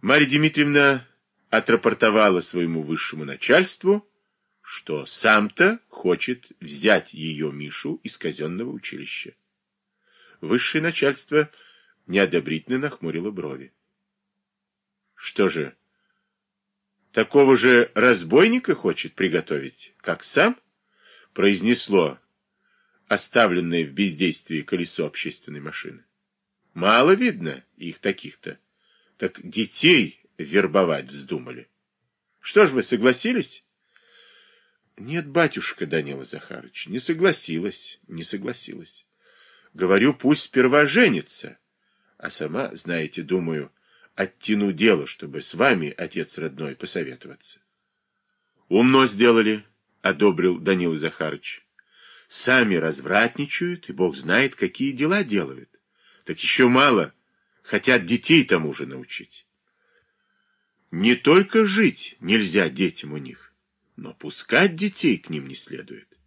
Марья Дмитриевна отрапортовала своему высшему начальству, что сам-то хочет взять ее Мишу из казенного училища. Высшее начальство неодобрительно нахмурило брови. Что же, такого же разбойника хочет приготовить, как сам? Произнесло оставленное в бездействии колесо общественной машины. Мало видно их таких-то. Так детей вербовать вздумали. Что ж вы, согласились? Нет, батюшка Данила Захарович, не согласилась, не согласилась. Говорю, пусть сперва женится. А сама, знаете, думаю, оттяну дело, чтобы с вами, отец родной, посоветоваться. Умно сделали, одобрил Данила Захарович. Сами развратничают, и бог знает, какие дела делают. Так еще мало, хотят детей тому же научить. Не только жить нельзя детям у них, но пускать детей к ним не следует.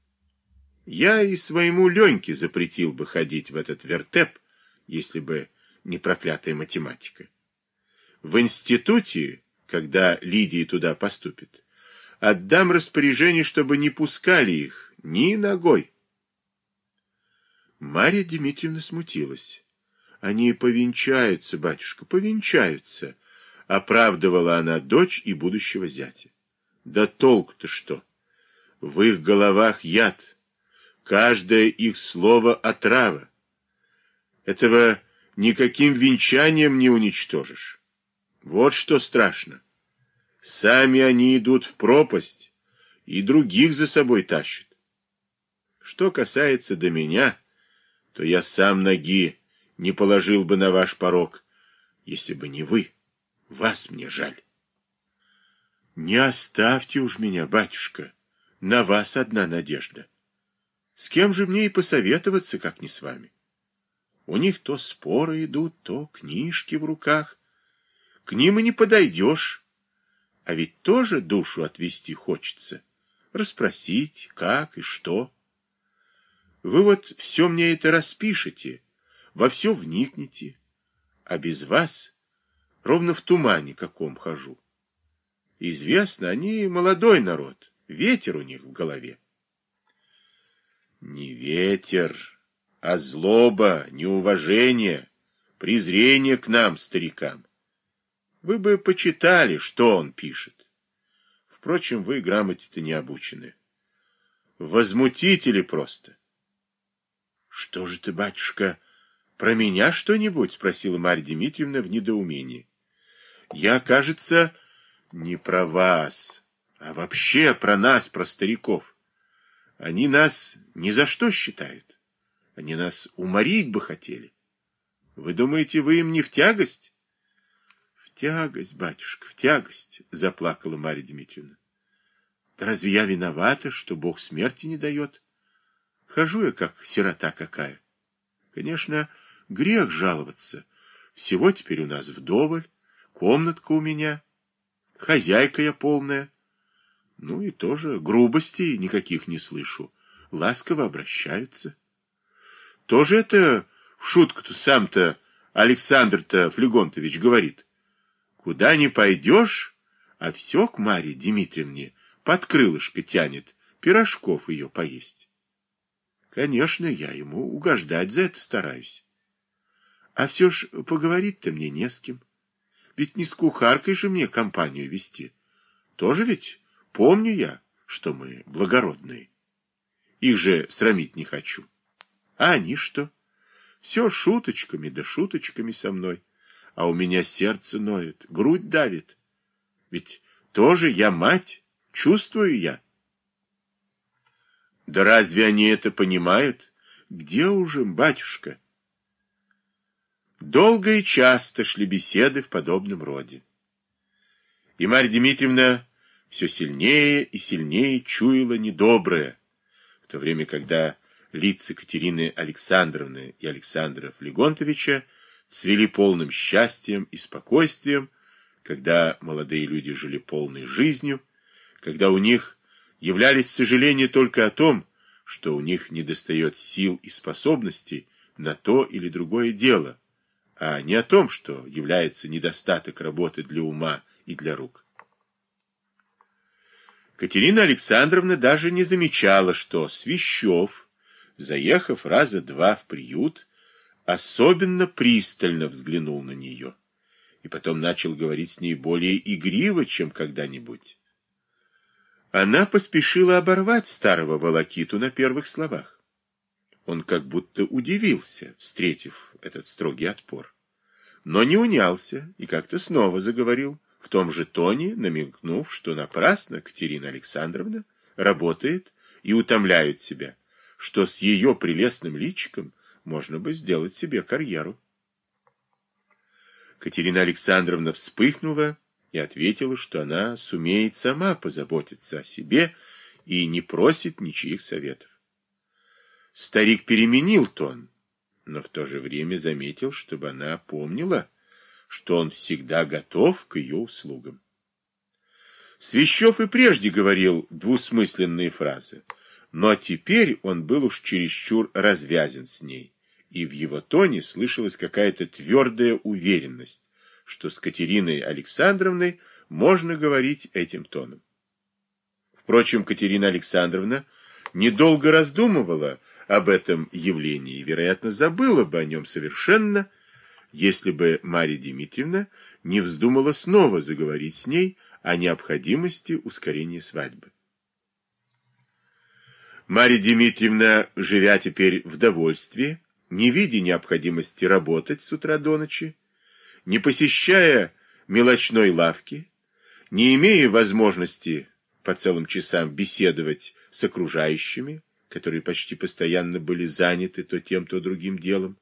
Я и своему Леньке запретил бы ходить в этот вертеп, если бы не проклятая математика. В институте, когда Лидия туда поступит, отдам распоряжение, чтобы не пускали их ни ногой. Марья Дмитриевна смутилась. Они повенчаются, батюшка, повенчаются, оправдывала она дочь и будущего зятя. Да толк-то что? В их головах яд. Каждое их слово отрава. Этого никаким венчанием не уничтожишь. Вот что страшно. Сами они идут в пропасть и других за собой тащат. Что касается до меня, то я сам ноги не положил бы на ваш порог, если бы не вы. Вас мне жаль. Не оставьте уж меня, батюшка, на вас одна надежда. С кем же мне и посоветоваться, как не с вами? У них то споры идут, то книжки в руках. К ним и не подойдешь. А ведь тоже душу отвести хочется. Расспросить, как и что. Вы вот все мне это распишете, во все вникнете. А без вас ровно в тумане каком хожу. Известно, они молодой народ, ветер у них в голове. Не ветер, а злоба, неуважение, презрение к нам, старикам. Вы бы почитали, что он пишет. Впрочем, вы грамоте-то не обучены. Возмутители просто. Что же ты, батюшка, про меня что-нибудь? Спросила Марья Дмитриевна в недоумении. Я, кажется, не про вас, а вообще про нас, про стариков. Они нас ни за что считают. Они нас уморить бы хотели. Вы думаете, вы им не в тягость? В тягость, батюшка, в тягость, заплакала Марья Дмитриевна. Да разве я виновата, что Бог смерти не дает? Хожу я, как сирота какая. Конечно, грех жаловаться. Всего теперь у нас вдоволь комнатка у меня, хозяйка я полная. Ну и тоже грубостей никаких не слышу, ласково обращаются. Тоже это в шутку-то сам-то Александр-то Флегонтович говорит. Куда не пойдешь, а все к Марье Дмитриевне под крылышко тянет, пирожков ее поесть. Конечно, я ему угождать за это стараюсь. А все ж поговорить-то мне не с кем. Ведь не с кухаркой же мне компанию вести. Тоже ведь помню я, что мы благородные. Их же срамить не хочу. А они что? Все шуточками да шуточками со мной. А у меня сердце ноет, грудь давит. Ведь тоже я мать, чувствую я. Да разве они это понимают? Где уже, батюшка? Долго и часто шли беседы в подобном роде. И Марья Дмитриевна все сильнее и сильнее чуяла недоброе, в то время, когда лица Катерины Александровны и Александра Флегонтовича цвели полным счастьем и спокойствием, когда молодые люди жили полной жизнью, когда у них являлись сожаления только о том, что у них недостает сил и способностей на то или другое дело, а не о том, что является недостаток работы для ума и для рук. Катерина Александровна даже не замечала, что Свящев, заехав раза два в приют, особенно пристально взглянул на нее и потом начал говорить с ней более игриво, чем когда-нибудь. Она поспешила оборвать старого волокиту на первых словах. Он как будто удивился, встретив этот строгий отпор. Но не унялся и как-то снова заговорил, в том же тоне, намекнув, что напрасно Катерина Александровна работает и утомляет себя, что с ее прелестным личиком можно бы сделать себе карьеру. Катерина Александровна вспыхнула и ответила, что она сумеет сама позаботиться о себе и не просит ничьих советов. Старик переменил тон, но в то же время заметил, чтобы она помнила, что он всегда готов к ее услугам. Свящев и прежде говорил двусмысленные фразы, но теперь он был уж чересчур развязен с ней и в его тоне слышалась какая-то твердая уверенность, что с Катериной Александровной можно говорить этим тоном. Впрочем, Катерина Александровна недолго раздумывала об этом явлении вероятно, забыла бы о нем совершенно, если бы Марья Дмитриевна не вздумала снова заговорить с ней о необходимости ускорения свадьбы. Марья Дмитриевна, живя теперь в довольстве, не видя необходимости работать с утра до ночи, не посещая мелочной лавки, не имея возможности по целым часам беседовать с окружающими, которые почти постоянно были заняты то тем, то другим делом,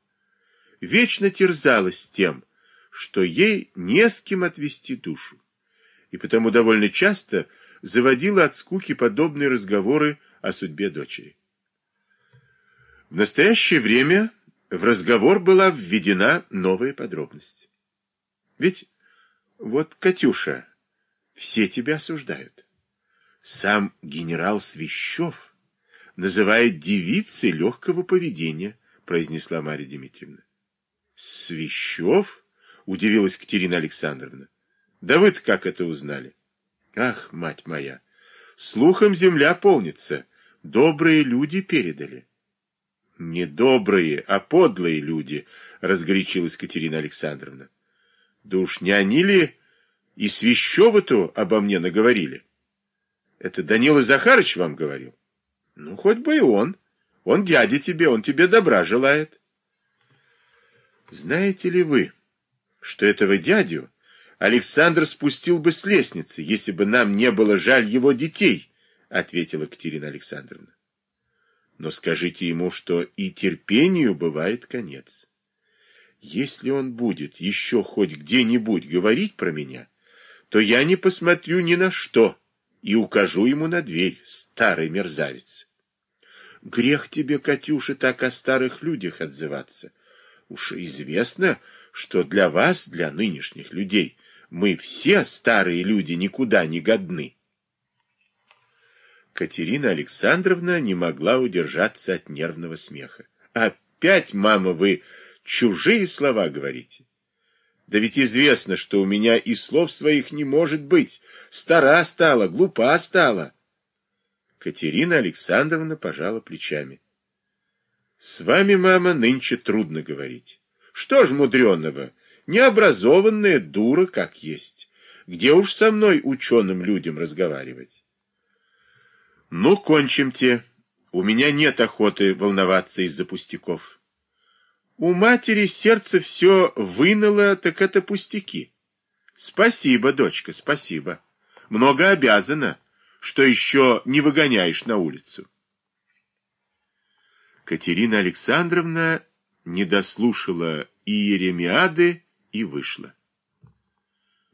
вечно терзалась тем, что ей не с кем отвести душу, и потому довольно часто заводила от скуки подобные разговоры о судьбе дочери. В настоящее время в разговор была введена новая подробность. Ведь вот, Катюша, все тебя осуждают. Сам генерал Свящев называет девицей легкого поведения, произнесла Марья Дмитриевна. Свящев? Удивилась Катерина Александровна. Да вы-то как это узнали? Ах, мать моя, слухом земля полнится, добрые люди передали. Не добрые, а подлые люди, разгорячилась Катерина Александровна. Да уж не они ли и Свящева-то обо мне наговорили? Это Данила Захарыч вам говорил? Ну, хоть бы и он. Он дядя тебе, он тебе добра желает. Знаете ли вы, что этого дядю Александр спустил бы с лестницы, если бы нам не было жаль его детей, ответила Катерина Александровна но скажите ему, что и терпению бывает конец. Если он будет еще хоть где-нибудь говорить про меня, то я не посмотрю ни на что и укажу ему на дверь, старый мерзавец. Грех тебе, Катюша, так о старых людях отзываться. Уж известно, что для вас, для нынешних людей, мы все старые люди никуда не годны. Катерина Александровна не могла удержаться от нервного смеха. «Опять, мама, вы чужие слова говорите? Да ведь известно, что у меня и слов своих не может быть. Стара стала, глупа стала». Катерина Александровна пожала плечами. «С вами, мама, нынче трудно говорить. Что ж мудреного, необразованная дура как есть. Где уж со мной ученым людям разговаривать?» Ну, кончимте. У меня нет охоты волноваться из-за пустяков. У матери сердце все выныло, так это пустяки. Спасибо, дочка, спасибо. Много обязана, что еще не выгоняешь на улицу. Катерина Александровна не дослушала и Еремиады, и вышла.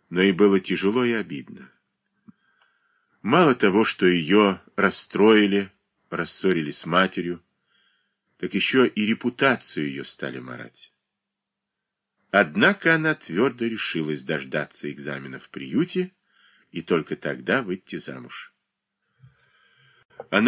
Но и было тяжело и обидно. Мало того, что ее расстроили, рассорили с матерью, так еще и репутацию ее стали марать. Однако она твердо решилась дождаться экзамена в приюте и только тогда выйти замуж. and